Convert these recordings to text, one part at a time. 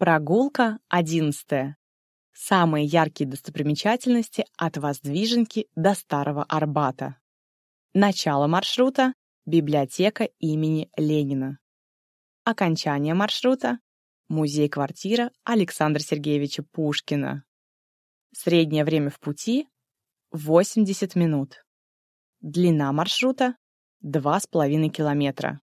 Прогулка 11. Самые яркие достопримечательности от Воздвиженки до Старого Арбата. Начало маршрута – библиотека имени Ленина. Окончание маршрута – музей-квартира Александра Сергеевича Пушкина. Среднее время в пути – 80 минут. Длина маршрута – 2,5 километра.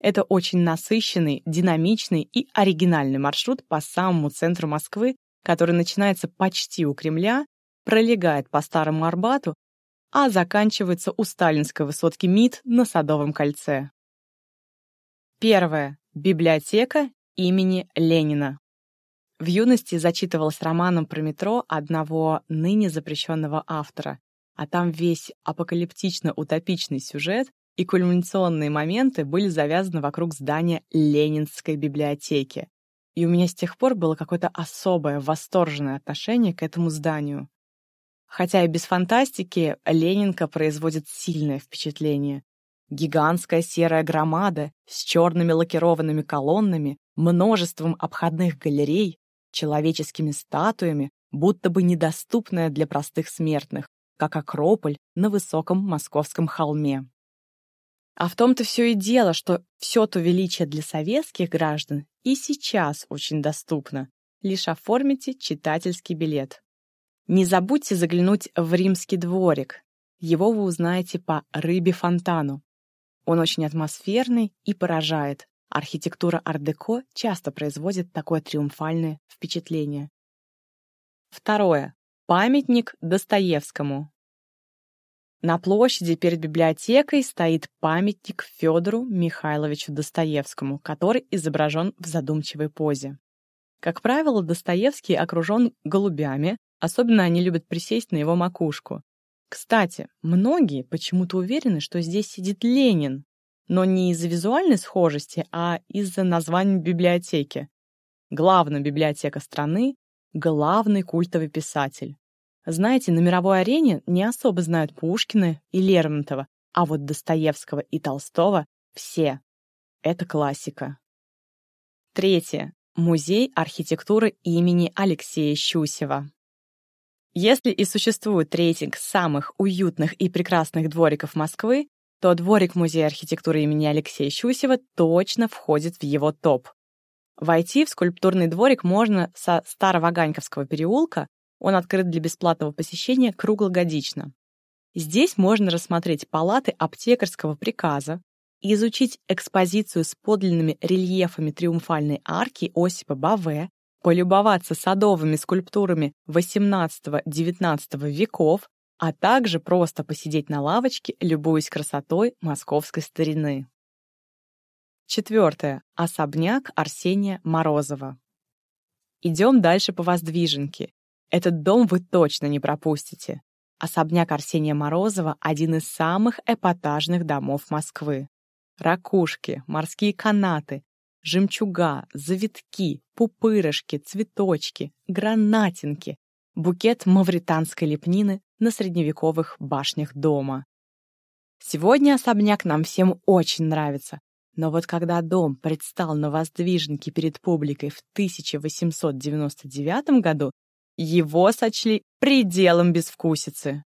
Это очень насыщенный, динамичный и оригинальный маршрут по самому центру Москвы, который начинается почти у Кремля, пролегает по Старому Арбату, а заканчивается у сталинской высотки МИД на Садовом кольце. Первое. Библиотека имени Ленина. В юности зачитывалась романом про метро одного ныне запрещенного автора, а там весь апокалиптично-утопичный сюжет и кульминационные моменты были завязаны вокруг здания Ленинской библиотеки. И у меня с тех пор было какое-то особое, восторженное отношение к этому зданию. Хотя и без фантастики Ленинка производит сильное впечатление. Гигантская серая громада с черными лакированными колоннами, множеством обходных галерей, человеческими статуями, будто бы недоступная для простых смертных, как Акрополь на высоком московском холме. А в том-то все и дело, что все то величие для советских граждан и сейчас очень доступно. Лишь оформите читательский билет. Не забудьте заглянуть в римский дворик. Его вы узнаете по рыбе-фонтану. Он очень атмосферный и поражает. Архитектура ар-деко часто производит такое триумфальное впечатление. Второе. Памятник Достоевскому. На площади перед библиотекой стоит памятник Федору Михайловичу Достоевскому, который изображен в задумчивой позе. Как правило, Достоевский окружен голубями, особенно они любят присесть на его макушку. Кстати, многие почему-то уверены, что здесь сидит Ленин, но не из-за визуальной схожести, а из-за названия библиотеки. Главная библиотека страны, главный культовый писатель. Знаете, на мировой арене не особо знают Пушкина и Лермонтова, а вот Достоевского и Толстого все. Это классика. Третье. Музей архитектуры имени Алексея Щусева. Если и существует рейтинг самых уютных и прекрасных двориков Москвы, то дворик Музея архитектуры имени Алексея Щусева точно входит в его топ. Войти в скульптурный дворик можно со Староваганьковского переулка, он открыт для бесплатного посещения круглогодично. Здесь можно рассмотреть палаты аптекарского приказа, изучить экспозицию с подлинными рельефами триумфальной арки Осипа Баве, полюбоваться садовыми скульптурами XVIII-XIX веков, а также просто посидеть на лавочке, любуясь красотой московской старины. Четвертое. Особняк Арсения Морозова. Идем дальше по Воздвиженке. Этот дом вы точно не пропустите. Особняк Арсения Морозова – один из самых эпатажных домов Москвы. Ракушки, морские канаты, жемчуга, завитки, пупырышки, цветочки, гранатинки, букет мавританской лепнины на средневековых башнях дома. Сегодня особняк нам всем очень нравится, но вот когда дом предстал на воздвиженке перед публикой в 1899 году, его сочли пределом безвкусицы.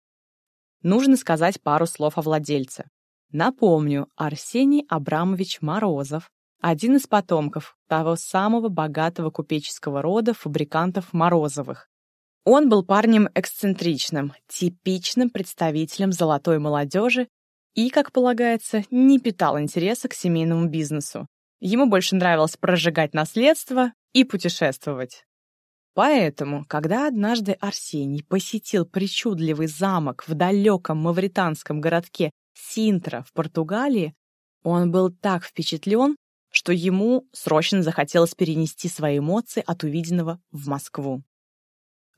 Нужно сказать пару слов о владельце. Напомню, Арсений Абрамович Морозов, один из потомков того самого богатого купеческого рода фабрикантов Морозовых. Он был парнем эксцентричным, типичным представителем золотой молодежи и, как полагается, не питал интереса к семейному бизнесу. Ему больше нравилось прожигать наследство и путешествовать. Поэтому, когда однажды Арсений посетил причудливый замок в далеком мавританском городке Синтра в Португалии, он был так впечатлен, что ему срочно захотелось перенести свои эмоции от увиденного в Москву.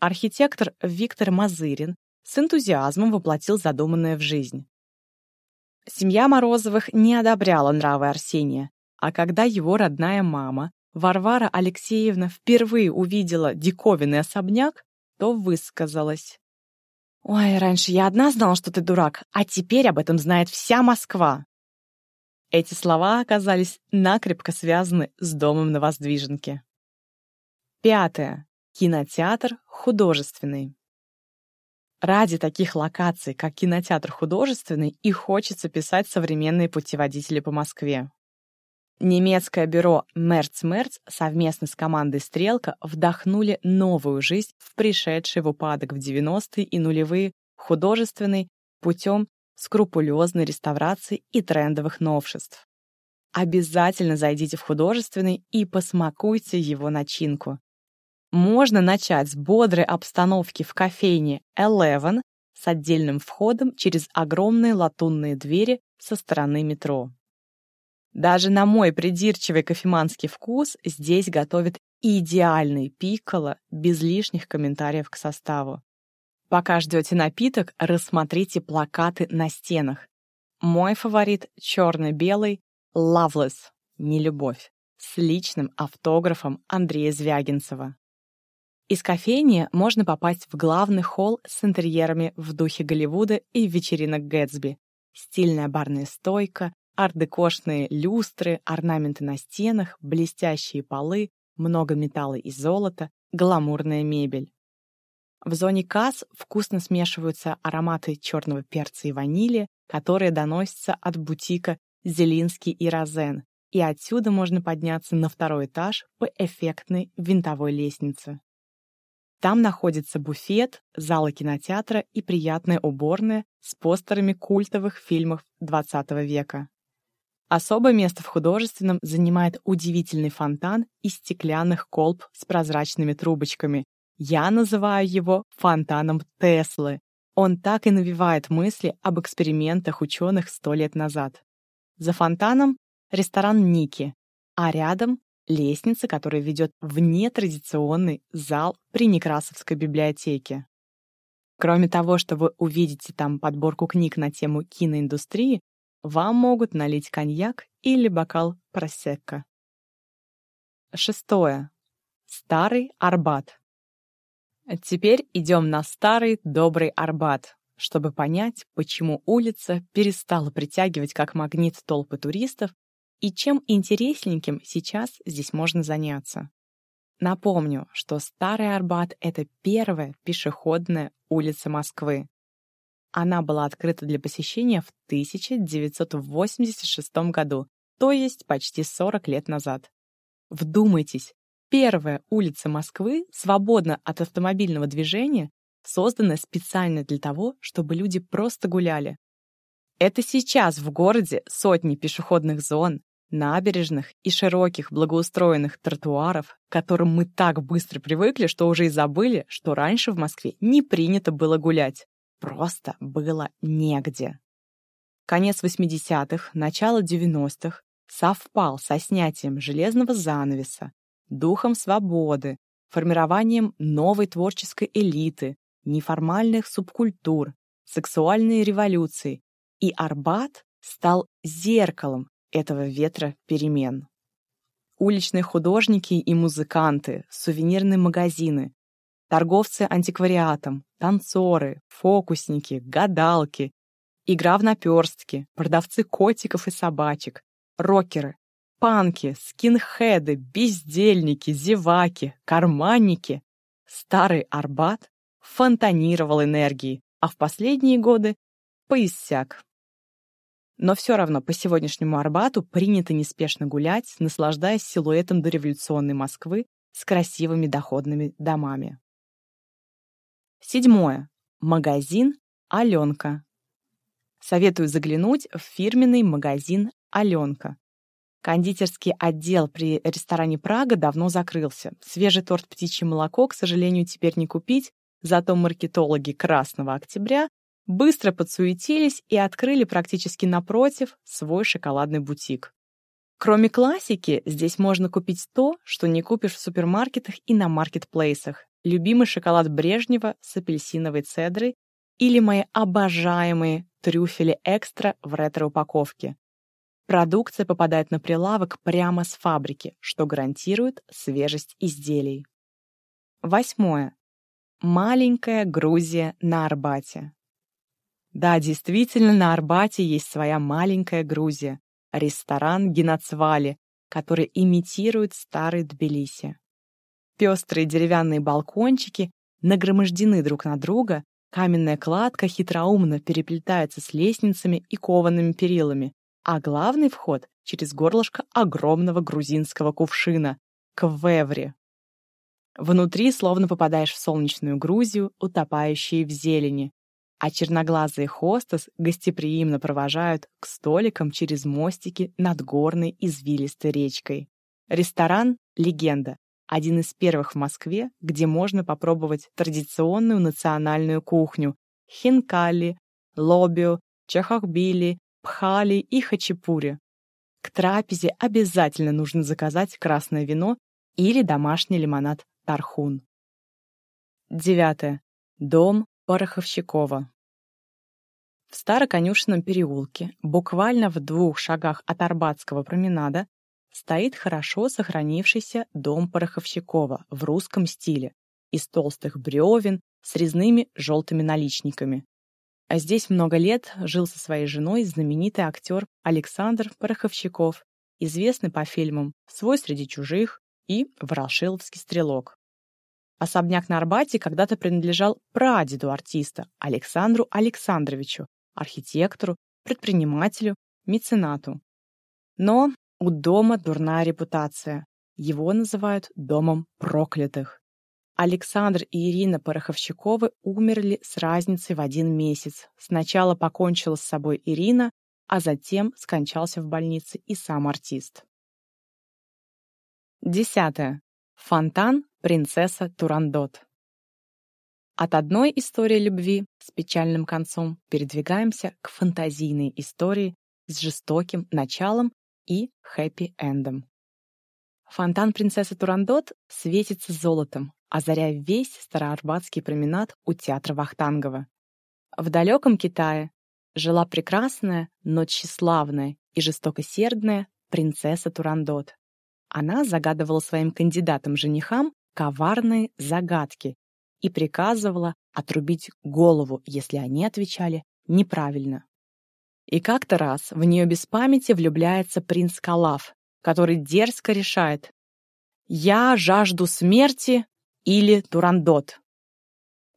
Архитектор Виктор Мазырин с энтузиазмом воплотил задуманное в жизнь. Семья Морозовых не одобряла нравы Арсения, а когда его родная мама Варвара Алексеевна впервые увидела диковинный особняк, то высказалась. «Ой, раньше я одна знала, что ты дурак, а теперь об этом знает вся Москва». Эти слова оказались накрепко связаны с домом на Воздвиженке. Пятое. Кинотеатр художественный. Ради таких локаций, как кинотеатр художественный, и хочется писать современные путеводители по Москве. Немецкое бюро Мерц Мерц совместно с командой «Стрелка» вдохнули новую жизнь в пришедший в упадок в 90-е и нулевые художественный путем скрупулезной реставрации и трендовых новшеств. Обязательно зайдите в художественный и посмакуйте его начинку. Можно начать с бодрой обстановки в кофейне Eleven с отдельным входом через огромные латунные двери со стороны метро. Даже на мой придирчивый кофеманский вкус здесь готовят идеальный пикколо без лишних комментариев к составу. Пока ждете напиток, рассмотрите плакаты на стенах. Мой фаворит черно-белый «Loveless» — «Нелюбовь» с личным автографом Андрея Звягинцева. Из кофейни можно попасть в главный холл с интерьерами в духе Голливуда и вечеринок Гэтсби. Стильная барная стойка, ардекошные люстры, орнаменты на стенах, блестящие полы, много металла и золота, гламурная мебель. В зоне касс вкусно смешиваются ароматы черного перца и ванили, которые доносятся от бутика «Зелинский и Розен», и отсюда можно подняться на второй этаж по эффектной винтовой лестнице. Там находится буфет, залы кинотеатра и приятная уборная с постерами культовых фильмов XX века. Особое место в художественном занимает удивительный фонтан из стеклянных колб с прозрачными трубочками. Я называю его фонтаном Теслы. Он так и навевает мысли об экспериментах ученых сто лет назад. За фонтаном ресторан Ники, а рядом лестница, которая ведет в нетрадиционный зал при Некрасовской библиотеке. Кроме того, что вы увидите там подборку книг на тему киноиндустрии, вам могут налить коньяк или бокал просекко. Шестое. Старый Арбат. Теперь идем на старый добрый Арбат, чтобы понять, почему улица перестала притягивать как магнит толпы туристов и чем интересненьким сейчас здесь можно заняться. Напомню, что Старый Арбат — это первая пешеходная улица Москвы. Она была открыта для посещения в 1986 году, то есть почти 40 лет назад. Вдумайтесь, первая улица Москвы, свободна от автомобильного движения, созданная специально для того, чтобы люди просто гуляли. Это сейчас в городе сотни пешеходных зон, набережных и широких благоустроенных тротуаров, к которым мы так быстро привыкли, что уже и забыли, что раньше в Москве не принято было гулять. Просто было негде. Конец 80-х, начало 90-х совпал со снятием железного занавеса, духом свободы, формированием новой творческой элиты, неформальных субкультур, сексуальной революции, и Арбат стал зеркалом этого ветра перемен. Уличные художники и музыканты, сувенирные магазины, торговцы антиквариатом, танцоры, фокусники, гадалки, игра в наперстки, продавцы котиков и собачек, рокеры, панки, скинхеды, бездельники, зеваки, карманники. Старый Арбат фонтанировал энергией, а в последние годы поиссяк. Но все равно по сегодняшнему Арбату принято неспешно гулять, наслаждаясь силуэтом дореволюционной Москвы с красивыми доходными домами. Седьмое. Магазин «Аленка». Советую заглянуть в фирменный магазин «Аленка». Кондитерский отдел при ресторане «Прага» давно закрылся. Свежий торт «Птичье молоко», к сожалению, теперь не купить, зато маркетологи «Красного октября» быстро подсуетились и открыли практически напротив свой шоколадный бутик. Кроме классики, здесь можно купить то, что не купишь в супермаркетах и на маркетплейсах. Любимый шоколад Брежнева с апельсиновой цедрой или мои обожаемые трюфели экстра в ретро-упаковке. Продукция попадает на прилавок прямо с фабрики, что гарантирует свежесть изделий. Восьмое. Маленькая Грузия на Арбате. Да, действительно, на Арбате есть своя маленькая Грузия. ресторан Геноцвали, который имитирует старый Тбилиси. Пестрые деревянные балкончики нагромождены друг на друга, каменная кладка хитроумно переплетается с лестницами и коваными перилами, а главный вход через горлышко огромного грузинского кувшина — квеври. Внутри словно попадаешь в солнечную Грузию, утопающие в зелени, а черноглазые хостес гостеприимно провожают к столикам через мостики над горной извилистой речкой. Ресторан «Легенда» — один из первых в Москве, где можно попробовать традиционную национальную кухню — хинкали, лобио, чахахбили, пхали и хачапури. К трапезе обязательно нужно заказать красное вино или домашний лимонад тархун. Девятое. Дом Пороховщикова. В Староконюшенном переулке, буквально в двух шагах от Арбатского променада, стоит хорошо сохранившийся дом Пороховщикова в русском стиле, из толстых бревен с резными желтыми наличниками. А здесь много лет жил со своей женой знаменитый актер Александр Пороховщиков, известный по фильмам «Свой среди чужих» и «Ворошиловский стрелок». Особняк на Арбате когда-то принадлежал прадеду артиста Александру Александровичу, архитектору, предпринимателю, меценату. Но у дома дурная репутация. Его называют домом проклятых. Александр и Ирина Пороховщиковы умерли с разницей в один месяц. Сначала покончила с собой Ирина, а затем скончался в больнице и сам артист. Десятое. Фонтан «Принцесса Турандот». От одной истории любви с печальным концом передвигаемся к фантазийной истории с жестоким началом и хэппи-эндом. Фонтан принцессы Турандот светится золотом, озаряя весь Староарбатский променад у театра Вахтангова. В далеком Китае жила прекрасная, но тщеславная и жестокосердная принцесса Турандот. Она загадывала своим кандидатам-женихам коварные загадки и приказывала отрубить голову, если они отвечали неправильно. И как-то раз в нее без памяти влюбляется принц Калав, который дерзко решает «Я жажду смерти или Турандот».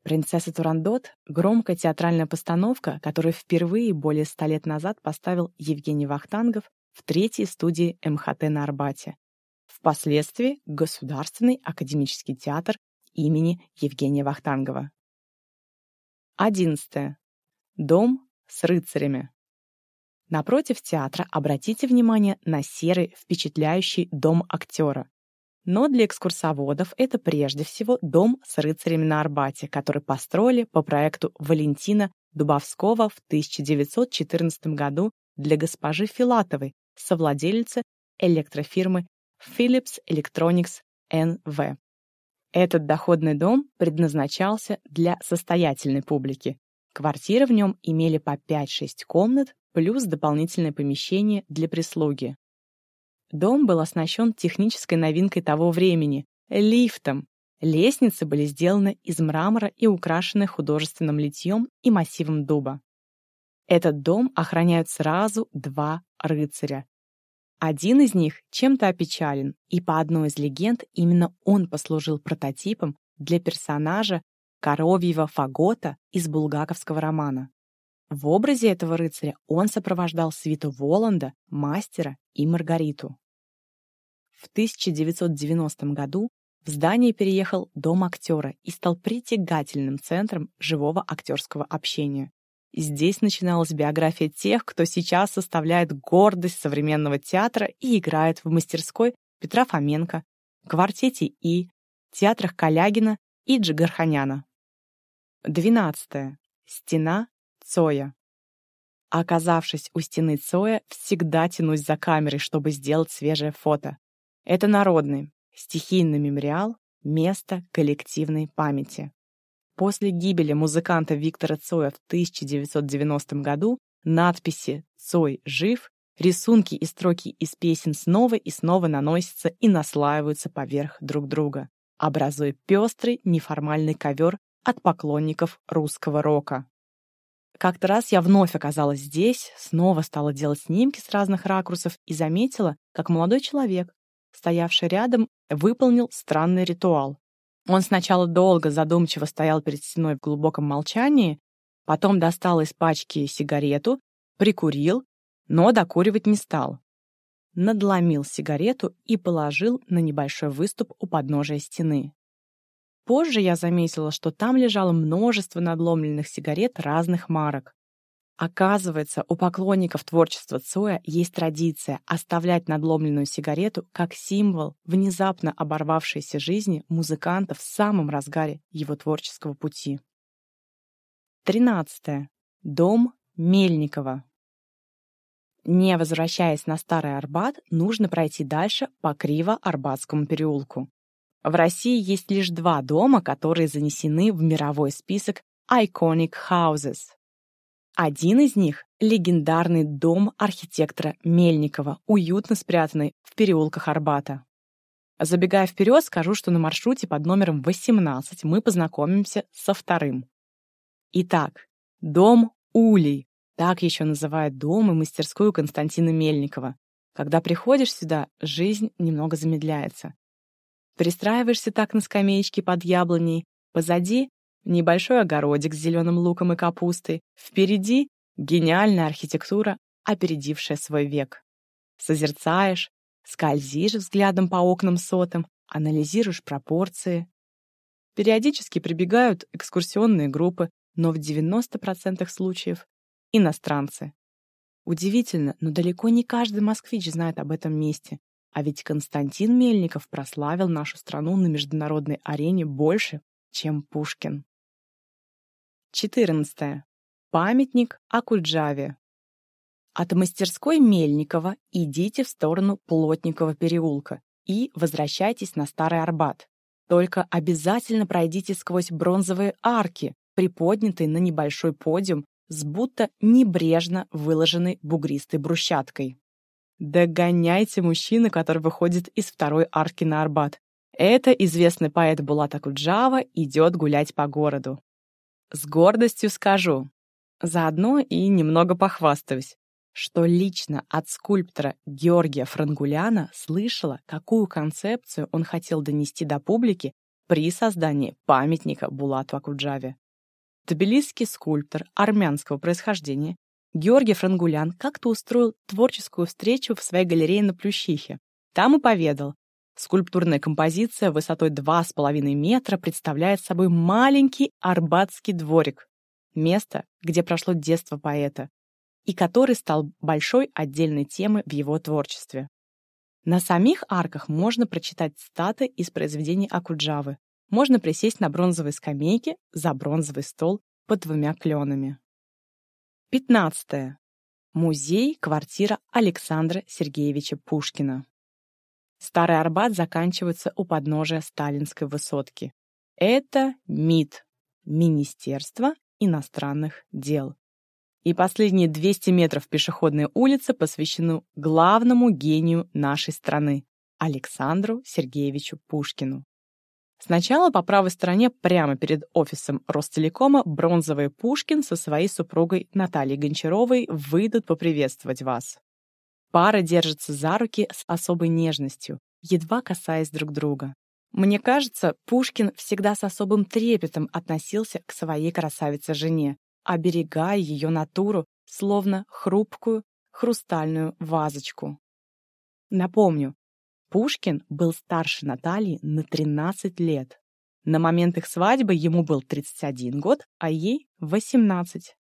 «Принцесса Турандот» — громкая театральная постановка, которую впервые более ста лет назад поставил Евгений Вахтангов в третьей студии МХТ на Арбате. Впоследствии Государственный академический театр имени Евгения Вахтангова. 11. Дом с рыцарями. Напротив театра обратите внимание на серый впечатляющий дом актера. Но для экскурсоводов это прежде всего дом с рыцарями на Арбате, который построили по проекту Валентина Дубовского в 1914 году для госпожи Филатовой, совладельцы электрофирмы Philips Electronics NV. Этот доходный дом предназначался для состоятельной публики. Квартиры в нем имели по 5-6 комнат плюс дополнительное помещение для прислуги. Дом был оснащен технической новинкой того времени — лифтом. Лестницы были сделаны из мрамора и украшены художественным литьем и массивом дуба. Этот дом охраняют сразу два рыцаря один из них чем-то опечален, и по одной из легенд именно он послужил прототипом для персонажа коровьего фагота из булгаковского романа. В образе этого рыцаря он сопровождал свиту Воланда, мастера и Маргариту. В 1990 году в здание переехал Дом актера и стал притягательным центром живого актерского общения. Здесь начиналась биография тех, кто сейчас составляет гордость современного театра и играет в мастерской Петра Фоменко, квартете И, театрах Калягина и Джигарханяна. 12. Стена Цоя. Оказавшись у стены Цоя, всегда тянусь за камерой, чтобы сделать свежее фото. Это народный, стихийный мемориал, место коллективной памяти. После гибели музыканта Виктора Цоя в 1990 году надписи «Цой жив», рисунки и строки из песен снова и снова наносятся и наслаиваются поверх друг друга, образуя пестрый неформальный ковер от поклонников русского рока. Как-то раз я вновь оказалась здесь, снова стала делать снимки с разных ракурсов и заметила, как молодой человек, стоявший рядом, выполнил странный ритуал. Он сначала долго задумчиво стоял перед стеной в глубоком молчании, потом достал из пачки сигарету, прикурил, но докуривать не стал. Надломил сигарету и положил на небольшой выступ у подножия стены. Позже я заметила, что там лежало множество надломленных сигарет разных марок. Оказывается, у поклонников творчества Цоя есть традиция оставлять надломленную сигарету как символ внезапно оборвавшейся жизни музыканта в самом разгаре его творческого пути. 13. Дом Мельникова. Не возвращаясь на Старый Арбат, нужно пройти дальше по Криво-Арбатскому переулку. В России есть лишь два дома, которые занесены в мировой список Iconic Houses. Один из них — легендарный дом архитектора Мельникова, уютно спрятанный в переулках Арбата. Забегая вперед, скажу, что на маршруте под номером 18 мы познакомимся со вторым. Итак, дом Улей, так еще называют дом и мастерскую Константина Мельникова. Когда приходишь сюда, жизнь немного замедляется. Пристраиваешься так на скамеечке под яблоней, позади — небольшой огородик с зеленым луком и капустой, впереди — гениальная архитектура, опередившая свой век. Созерцаешь, скользишь взглядом по окнам сотам, анализируешь пропорции. Периодически прибегают экскурсионные группы, но в 90% случаев — иностранцы. Удивительно, но далеко не каждый москвич знает об этом месте, а ведь Константин Мельников прославил нашу страну на международной арене больше, чем Пушкин. 14. Памятник Акуджаве. От мастерской Мельникова идите в сторону Плотникова переулка и возвращайтесь на Старый Арбат. Только обязательно пройдите сквозь бронзовые арки, приподнятые на небольшой подиум с будто небрежно выложенной бугристой брусчаткой. Догоняйте мужчину, который выходит из второй арки на Арбат. Это известный поэт Булат Акуджава идет гулять по городу. С гордостью скажу, заодно и немного похвастаюсь, что лично от скульптора Георгия Франгуляна слышала, какую концепцию он хотел донести до публики при создании памятника Булату Акуджаве. Тбилисский скульптор армянского происхождения Георгий Франгулян как-то устроил творческую встречу в своей галерее на Плющихе. Там и поведал. Скульптурная композиция высотой 2,5 метра представляет собой маленький арбатский дворик, место, где прошло детство поэта, и который стал большой отдельной темой в его творчестве. На самих арках можно прочитать статы из произведений Акуджавы. Можно присесть на бронзовой скамейке за бронзовый стол под двумя кленами. 15. Музей, квартира Александра Сергеевича Пушкина. Старый Арбат заканчивается у подножия Сталинской высотки. Это МИД – Министерство иностранных дел. И последние 200 метров пешеходной улицы посвящены главному гению нашей страны – Александру Сергеевичу Пушкину. Сначала по правой стороне, прямо перед офисом Ростелекома, бронзовый Пушкин со своей супругой Натальей Гончаровой выйдут поприветствовать вас. Пара держится за руки с особой нежностью, едва касаясь друг друга. Мне кажется, Пушкин всегда с особым трепетом относился к своей красавице-жене, оберегая ее натуру, словно хрупкую хрустальную вазочку. Напомню, Пушкин был старше Натальи на 13 лет. На момент их свадьбы ему был 31 год, а ей 18.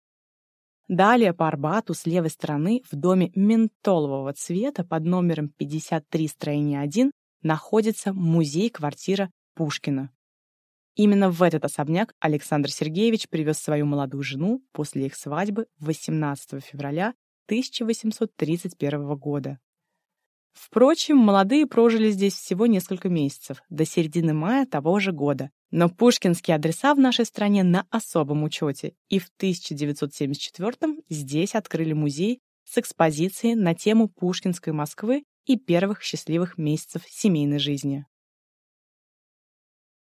Далее по Арбату с левой стороны в доме ментолового цвета под номером 53 строение 1 находится музей-квартира Пушкина. Именно в этот особняк Александр Сергеевич привез свою молодую жену после их свадьбы 18 февраля 1831 года. Впрочем, молодые прожили здесь всего несколько месяцев, до середины мая того же года. Но пушкинские адреса в нашей стране на особом учете, и в 1974 здесь открыли музей с экспозицией на тему Пушкинской Москвы и первых счастливых месяцев семейной жизни.